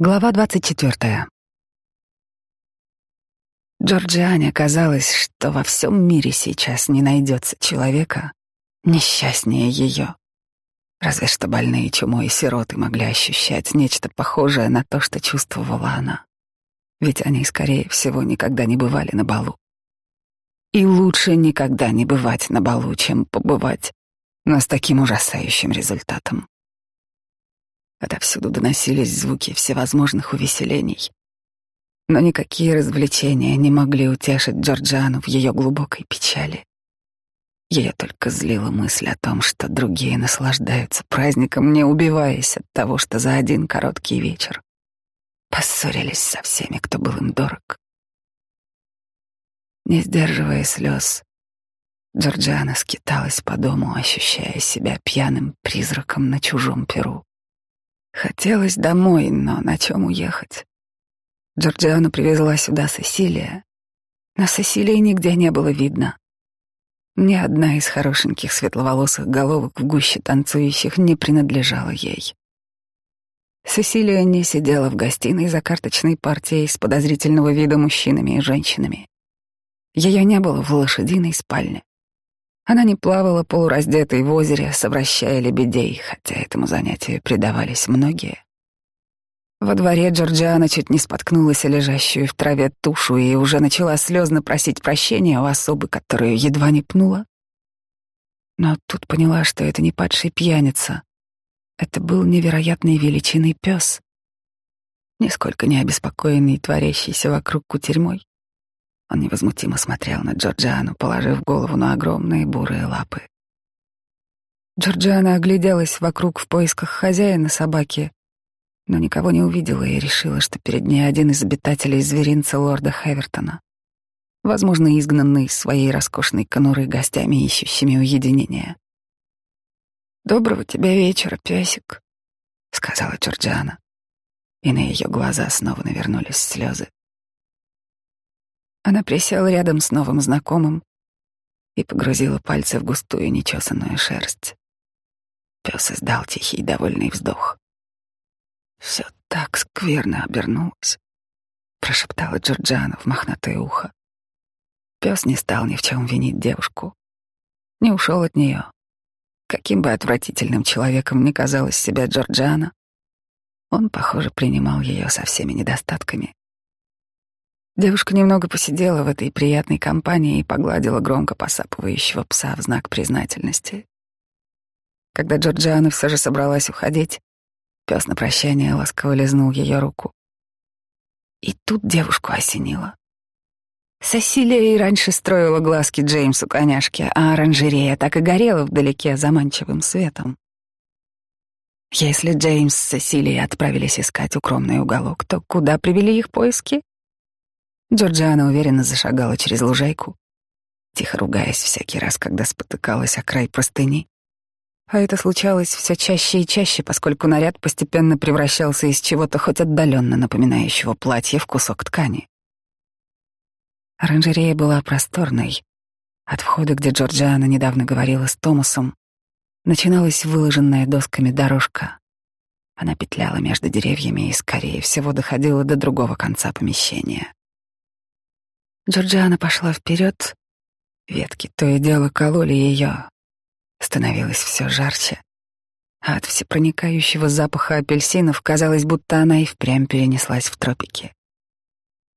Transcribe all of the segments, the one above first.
Глава 24. Джорджиане казалось, что во всем мире сейчас не найдется человека несчастнее ее. Разве что больные чумой и сироты могли ощущать нечто похожее на то, что чувствовала она. Ведь они, скорее всего, никогда не бывали на балу. И лучше никогда не бывать на балу, чем побывать, но с таким ужасающим результатом. Отовсюду доносились звуки всевозможных увеселений. Но никакие развлечения не могли утешить Джорджану в ее глубокой печали. Ее только злила мысль о том, что другие наслаждаются праздником, не убиваясь от того, что за один короткий вечер поссорились со всеми, кто был им дорог. Не сдерживая слез, Джорджиана скиталась по дому, ощущая себя пьяным призраком на чужом перу. Хотелось домой, но на чем уехать? Джорджиану привезла сюда Сесилия. На Сесилии нигде не было видно. Ни одна из хорошеньких светловолосых головок в гуще танцующих не принадлежала ей. Сесилия не сидела в гостиной за карточной партией с подозрительного вида мужчинами и женщинами. Ее не было в лошадиной спальне. Она не плавала полураздетой в озере, совращая лебедей, хотя этому занятию предавались многие. Во дворе Джорджиана чуть не споткнулась о лежащую в траве тушу и уже начала слезно просить прощения у особы, которую едва не пнула. Но тут поняла, что это не падший пьяница. Это был невероятной величины пес, нисколько не обеспокоенный творящийся вокруг кутерьмой. Он невозмутимо смотрел на Джорджиану, положив голову на огромные бурые лапы. Джорджиана огляделась вокруг в поисках хозяина собаки, но никого не увидела и решила, что перед ней один из обитателей зверинца лорда Хевертона, возможно, изгнанный из своей роскошной конуры гостями, ищущими уединения. «Доброго тебе вечера, песик», — сказала Джорджиана, и на ее глаза снова навернулись слезы. Она присела рядом с новым знакомым и погрузила пальцы в густую нечесанную шерсть. Пес издал тихий довольный вздох. Все так скверно обернулось, прошептала Джорджана в мохнатое ухо. Пес не стал ни в чем винить девушку, не ушел от нее. Каким бы отвратительным человеком ни казалась себя Джорджана, он, похоже, принимал ее со всеми недостатками. Девушка немного посидела в этой приятной компании и погладила громко посапывающего пса в знак признательности. Когда Джорджиана все же собралась уходить, пес на прощание ласково лизнул ее руку. И тут девушку осенило. Сесилия и раньше строила глазки Джеймсу коняшке, а оранжерея так и горела вдалеке заманчивым светом. Если Джеймс с Сесилией отправились искать укромный уголок, то куда привели их поиски? Джорджиана уверенно зашагала через лужайку, тихо ругаясь всякий раз, когда спотыкалась о край простыни. А это случалось все чаще и чаще, поскольку наряд постепенно превращался из чего-то хоть отдаленно напоминающего платье в кусок ткани. Оранжерея была просторной. От входа, где Джорджиана недавно говорила с Томасом, начиналась выложенная досками дорожка. Она петляла между деревьями и, скорее всего, доходила до другого конца помещения. Джорджиана пошла вперед. Ветки то и дело кололи ее. Становилось все жарче. А от всепроникающего запаха апельсинов казалось, будто она и впрямь перенеслась в тропики.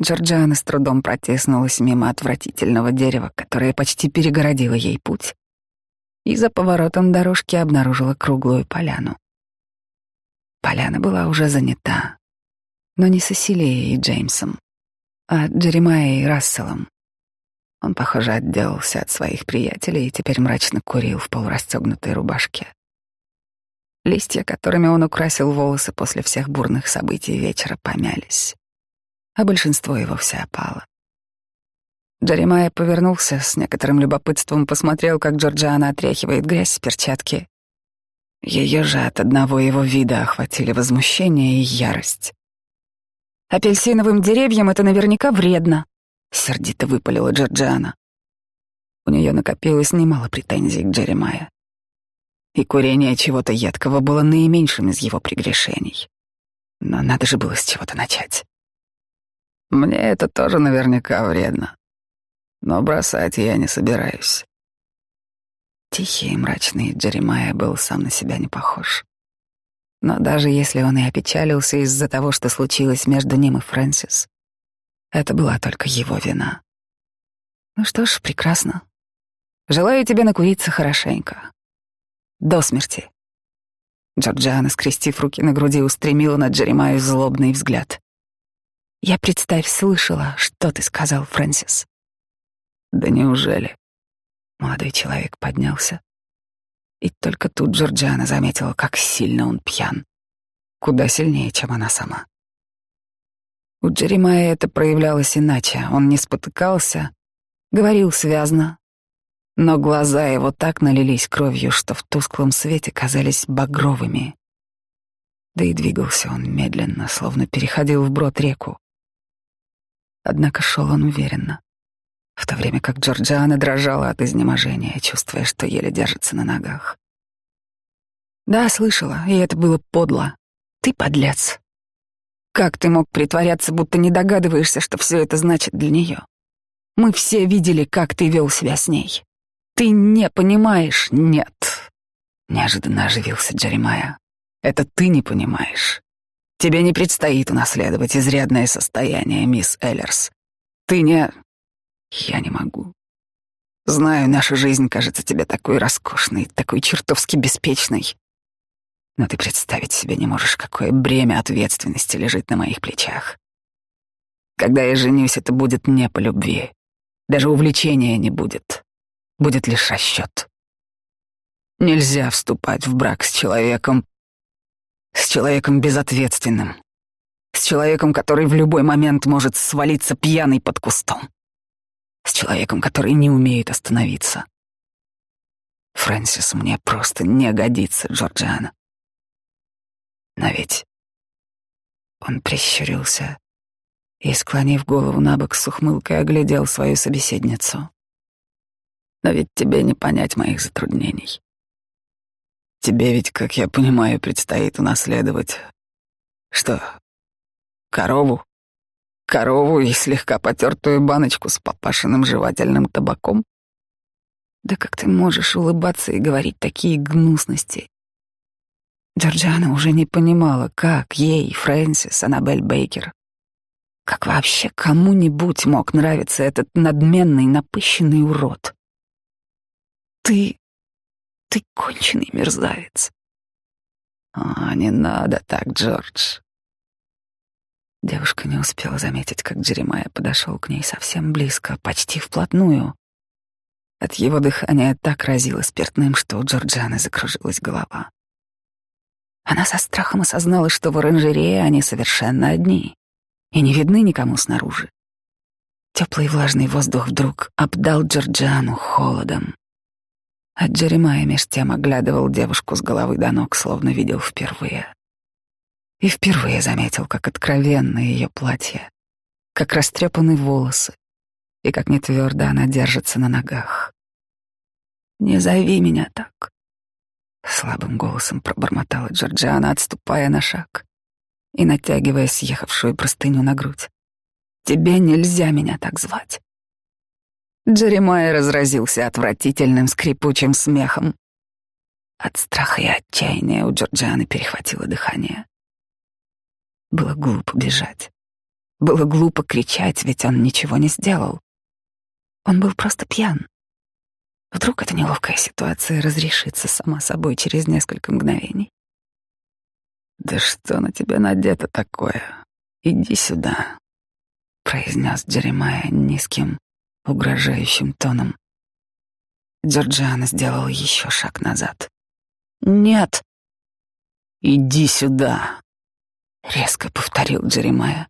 Джорджиана с трудом протеснулась мимо отвратительного дерева, которое почти перегородило ей путь, и за поворотом дорожки обнаружила круглую поляну. Поляна была уже занята, но не Сесилией и Джеймсом а Джеремайей Расселом. Он, похоже, отделался от своих приятелей и теперь мрачно курил в полурастегнутой рубашке. Листья, которыми он украсил волосы после всех бурных событий вечера, помялись, а большинство его вовсе опало. Джеремайя повернулся, с некоторым любопытством посмотрел, как Джорджиана отряхивает грязь с перчатки. Ее же от одного его вида охватили возмущение и ярость. Апельсиновым деревьям это наверняка вредно, сердито выпалила Джорджиана. У нее накопилось немало претензий к Джеремайя. И курение чего-то едкого было наименьшим из его прегрешений. Но надо же было с чего-то начать. Мне это тоже наверняка вредно. Но бросать я не собираюсь. Тихий и мрачный Джеремайя был сам на себя не похож. Но даже если он и опечалился из-за того, что случилось между ним и Фрэнсис, это была только его вина. Ну что ж, прекрасно. Желаю тебе накуриться хорошенько. До смерти. Джорджиана, скрестив руки на груди, устремила на Джеремаю злобный взгляд. «Я, представь, слышала, что ты сказал, Фрэнсис». «Да неужели?» Молодой человек поднялся. И только тут Джорджиана заметила, как сильно он пьян. Куда сильнее, чем она сама. У Джеремая это проявлялось иначе. Он не спотыкался, говорил связно, но глаза его так налились кровью, что в тусклом свете казались багровыми. Да и двигался он медленно, словно переходил вброд реку. Однако шел он уверенно, в то время как Джорджиана дрожала от изнеможения, чувствуя, что еле держится на ногах. Да, слышала, и это было подло. Ты подлец. Как ты мог притворяться, будто не догадываешься, что все это значит для нее? Мы все видели, как ты вел себя с ней. Ты не понимаешь, нет. Неожиданно оживился Джеремая. Это ты не понимаешь. Тебе не предстоит унаследовать изрядное состояние, мисс Эллерс. Ты не... Я не могу. Знаю, наша жизнь кажется тебе такой роскошной, такой чертовски беспечной. Но ты представить себе не можешь, какое бремя ответственности лежит на моих плечах. Когда я женюсь, это будет не по любви. Даже увлечения не будет будет лишь расчет. Нельзя вступать в брак с человеком, с человеком безответственным, с человеком, который в любой момент может свалиться пьяный под кустом, с человеком, который не умеет остановиться. Фрэнсис мне просто не годится, Джорджиана. Но ведь он прищурился и, склонив голову на бок с ухмылкой, оглядел свою собеседницу. Но ведь тебе не понять моих затруднений. Тебе ведь, как я понимаю, предстоит унаследовать... Что? Корову? Корову и слегка потертую баночку с папашиным жевательным табаком? Да как ты можешь улыбаться и говорить такие гнусности? Джорджиана уже не понимала, как ей, Фрэнсис, Аннабель Бейкер, как вообще кому-нибудь мог нравиться этот надменный, напыщенный урод. Ты... ты конченый мерзавец. А, не надо так, Джордж. Девушка не успела заметить, как Джеремайя подошел к ней совсем близко, почти вплотную. От его дыхания так разило спиртным, что у Джорджаны закружилась голова. Она со страхом осознала, что в оранжерее они совершенно одни и не видны никому снаружи. Теплый влажный воздух вдруг обдал Джорджану холодом. А Джеремай меж тем оглядывал девушку с головы до ног, словно видел впервые. И впервые заметил, как откровенно ее платье, как растрепаны волосы и как нетвердо она держится на ногах. «Не зови меня так», — слабым голосом пробормотала Джорджиана, отступая на шаг и натягивая съехавшую простыню на грудь. «Тебе нельзя меня так звать. Джеремай разразился отвратительным скрипучим смехом. От страха и отчаяния у Джорджианы перехватило дыхание. Было глупо бежать. Было глупо кричать, ведь он ничего не сделал. Он был просто пьян. Вдруг эта неловкая ситуация разрешится сама собой через несколько мгновений. «Да что на тебя надето такое? Иди сюда», — произнес Джеремая низким, угрожающим тоном. Джорджиана сделала еще шаг назад. «Нет!» «Иди сюда!» — резко повторил Джеремая.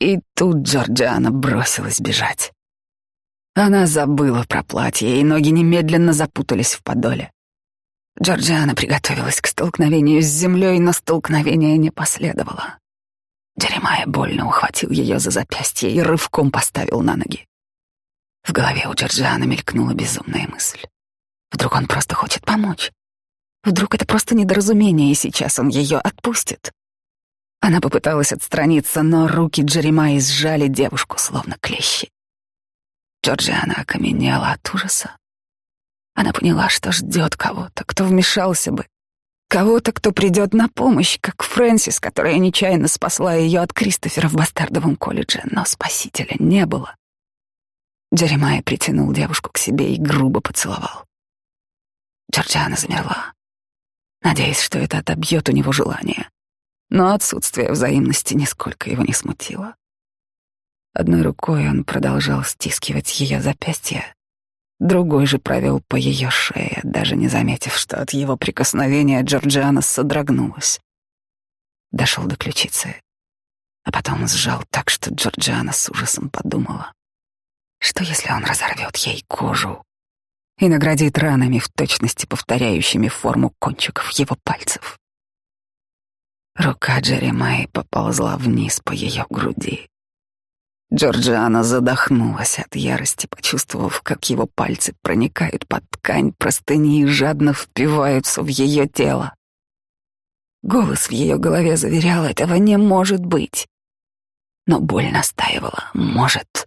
И тут Джорджиана бросилась бежать. Она забыла про платье, и ноги немедленно запутались в подоле. Джорджиана приготовилась к столкновению с землей, но столкновение не последовало. Джеремая больно ухватил ее за запястье и рывком поставил на ноги. В голове у Джорджиана мелькнула безумная мысль. Вдруг он просто хочет помочь? Вдруг это просто недоразумение, и сейчас он ее отпустит? Она попыталась отстраниться, но руки Джеремаи сжали девушку, словно клещи. Джорджиана окаменела от ужаса. Она поняла, что ждет кого-то, кто вмешался бы, кого-то, кто придет на помощь, как Фрэнсис, которая нечаянно спасла ее от Кристофера в бастардовом колледже, но спасителя не было. Джеремайя притянул девушку к себе и грубо поцеловал. Джорджиана замерла, надеясь, что это отобьет у него желание. Но отсутствие взаимности нисколько его не смутило. Одной рукой он продолжал стискивать ее запястье, другой же провел по ее шее, даже не заметив, что от его прикосновения Джорджиана содрогнулась. Дошел до ключицы, а потом сжал так, что Джорджиана с ужасом подумала, что если он разорвет ей кожу и наградит ранами в точности повторяющими форму кончиков его пальцев. Рука Джеремай поползла вниз по ее груди. Джорджиана задохнулась от ярости, почувствовав, как его пальцы проникают под ткань простыни и жадно впиваются в ее тело. Голос в ее голове заверял, этого не может быть. Но боль настаивала, может.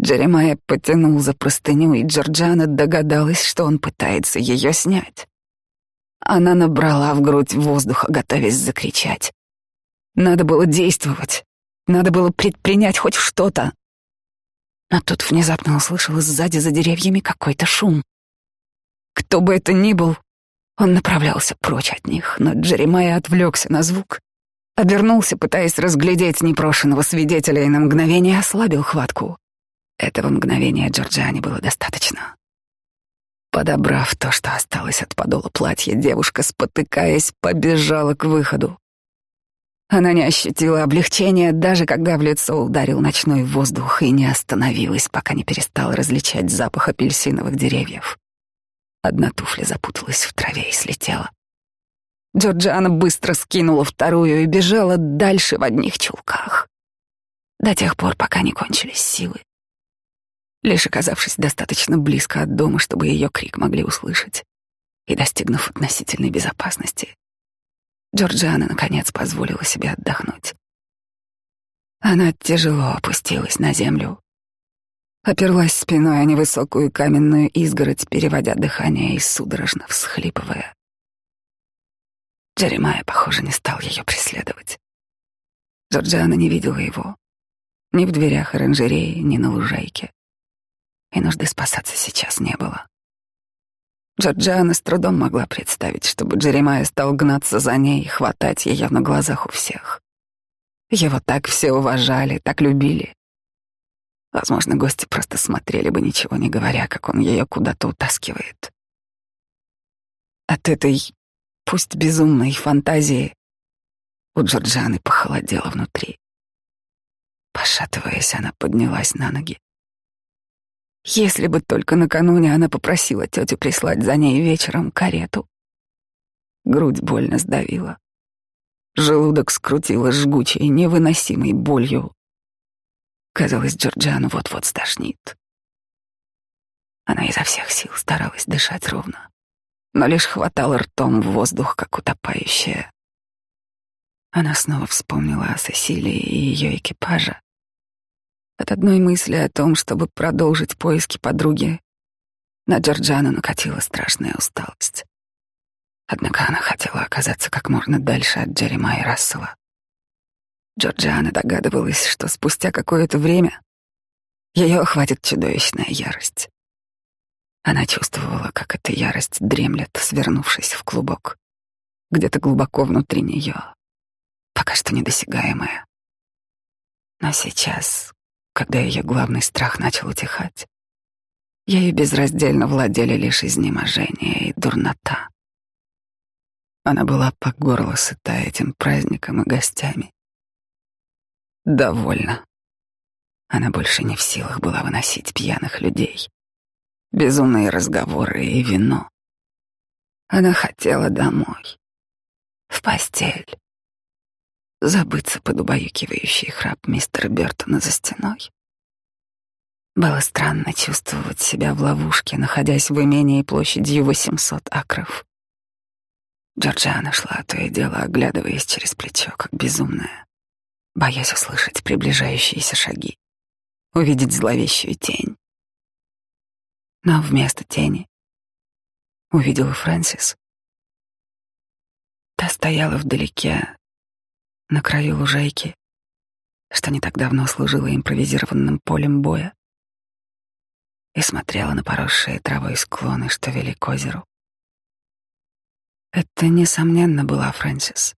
Джеремайя потянул за простыню, и Джорджана догадалась, что он пытается ее снять. Она набрала в грудь воздуха, готовясь закричать. Надо было действовать. Надо было предпринять хоть что-то. Но тут внезапно услышала сзади за деревьями какой-то шум. Кто бы это ни был, он направлялся прочь от них, но Джеремайя отвлекся на звук, обернулся, пытаясь разглядеть непрошенного свидетеля, и на мгновение ослабил хватку. Этого мгновения Джорджиане было достаточно. Подобрав то, что осталось от подола платья, девушка, спотыкаясь, побежала к выходу. Она не ощутила облегчения, даже когда в лицо ударил ночной воздух и не остановилась, пока не перестала различать запах апельсиновых деревьев. Одна туфля запуталась в траве и слетела. Джорджиана быстро скинула вторую и бежала дальше в одних чулках. До тех пор, пока не кончились силы. Лишь оказавшись достаточно близко от дома, чтобы ее крик могли услышать, и достигнув относительной безопасности, Джорджиана наконец позволила себе отдохнуть. Она тяжело опустилась на землю, оперлась спиной о невысокую каменную изгородь, переводя дыхание и судорожно всхлипывая. Джеремайя, похоже, не стал ее преследовать. Джорджиана не видела его ни в дверях оранжереи, ни на лужайке и нужды спасаться сейчас не было. Джорджиана с трудом могла представить, чтобы Джеремайя стал гнаться за ней и хватать ее на глазах у всех. Его так все уважали, так любили. Возможно, гости просто смотрели бы, ничего не говоря, как он ее куда-то утаскивает. От этой, пусть безумной фантазии, у Джорджаны похолодело внутри. Пошатываясь, она поднялась на ноги. Если бы только накануне она попросила тетю прислать за ней вечером карету. Грудь больно сдавила. Желудок скрутило жгучей, невыносимой болью. Казалось, Джорджиану вот-вот стошнит. Она изо всех сил старалась дышать ровно, но лишь хватала ртом в воздух, как утопающая. Она снова вспомнила о Сесилии и ее экипаже, от одной мысли о том, чтобы продолжить поиски подруги, на Джорджану накатила страшная усталость. Однако она хотела оказаться как можно дальше от Джеремая и Рассела. Джорджиана догадывалась, что спустя какое-то время ее охватит чудовищная ярость. Она чувствовала, как эта ярость дремлет, свернувшись в клубок, где-то глубоко внутри нее, пока что недосягаемая. Но сейчас, когда ее главный страх начал утихать. Ею безраздельно владели лишь изнеможение и дурнота. Она была по горло сыта этим праздником и гостями. Довольно. Она больше не в силах была выносить пьяных людей, безумные разговоры и вино. Она хотела домой, в постель забыться под убаюкивающий храп мистера Бертона за стеной. Было странно чувствовать себя в ловушке, находясь в имении площадью 800 акров. Джорджиана шла то и дело, оглядываясь через плечо, как безумная, боясь услышать приближающиеся шаги, увидеть зловещую тень. Но вместо тени увидела Фрэнсис. Та стояла вдалеке, на краю лужайки, что не так давно служила импровизированным полем боя, и смотрела на поросшие травой склоны, что вели к озеру. Это, несомненно, была Фрэнсис.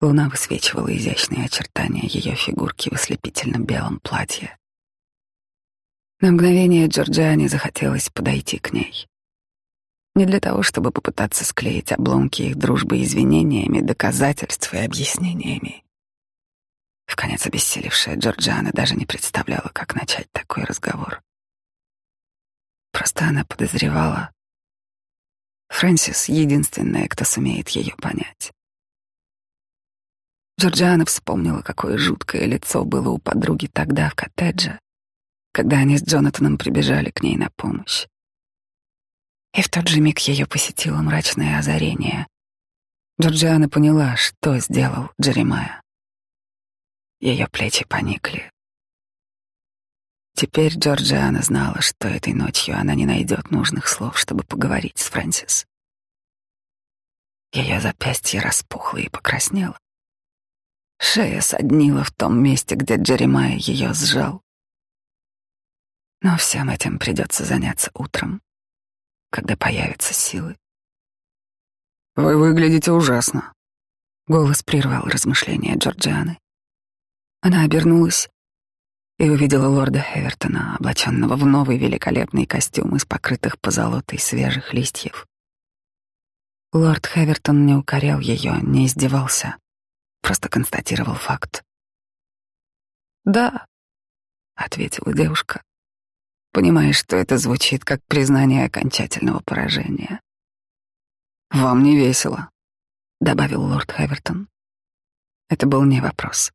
Луна высвечивала изящные очертания ее фигурки в ослепительном белом платье. На мгновение Джорджиане захотелось подойти к ней. Не для того, чтобы попытаться склеить обломки их дружбы извинениями, доказательств и объяснениями. В конец обессилевшая Джорджиана даже не представляла, как начать такой разговор. Просто она подозревала. Фрэнсис — единственная, кто сумеет ее понять. Джорджиана вспомнила, какое жуткое лицо было у подруги тогда в коттедже, когда они с Джонатаном прибежали к ней на помощь. И в тот же миг ее посетило мрачное озарение. Джорджиана поняла, что сделал Джеремая. Ее плечи поникли. Теперь Джорджиана знала, что этой ночью она не найдет нужных слов, чтобы поговорить с Фрэнсис. Ее запястье распухло и покраснело. Шея соднила в том месте, где Джеремая ее сжал. Но всем этим придется заняться утром когда появятся силы. «Вы выглядите ужасно», — голос прервал размышления Джорджианы. Она обернулась и увидела лорда Хевертона, облаченного в новый великолепный костюм из покрытых позолотой свежих листьев. Лорд Хевертон не укорял ее, не издевался, просто констатировал факт. «Да», — ответила девушка понимая, что это звучит как признание окончательного поражения. «Вам не весело», — добавил лорд Хевертон. Это был не вопрос.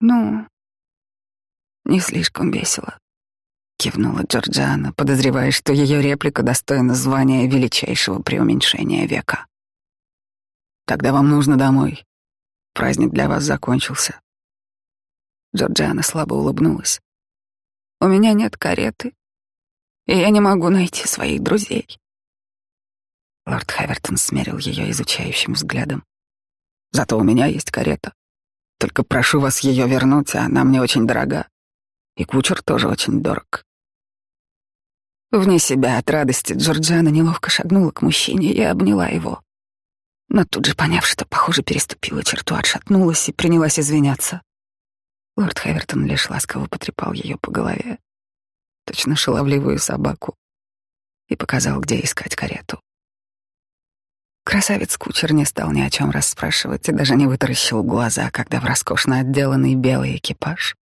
«Ну, не слишком весело», — кивнула Джорджиана, подозревая, что ее реплика достойна звания величайшего преуменьшения века. «Тогда вам нужно домой. Праздник для вас закончился». Джорджиана слабо улыбнулась. У меня нет кареты, и я не могу найти своих друзей. Лорд Хевертон смерил ее изучающим взглядом. Зато у меня есть карета. Только прошу вас ее вернуть, она мне очень дорога. И кучер тоже очень дорог. Вне себя от радости Джорджиана неловко шагнула к мужчине и обняла его. Но тут же, поняв, что, похоже, переступила черту, отшатнулась и принялась извиняться. Лорд Хевертон лишь ласково потрепал ее по голове, точно шаловливую собаку, и показал, где искать карету. Красавец-кучер не стал ни о чем расспрашивать и даже не вытаращил глаза, когда в роскошно отделанный белый экипаж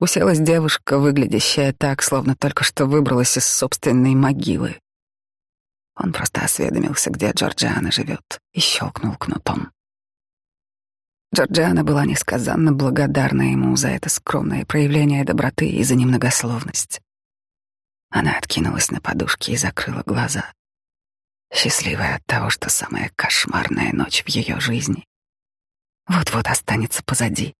уселась девушка, выглядящая так, словно только что выбралась из собственной могилы. Он просто осведомился, где Джорджиана живет, и щелкнул кнутом. Джорджиана была несказанно благодарна ему за это скромное проявление доброты и за немногословность. Она откинулась на подушке и закрыла глаза, счастливая от того, что самая кошмарная ночь в ее жизни вот-вот останется позади.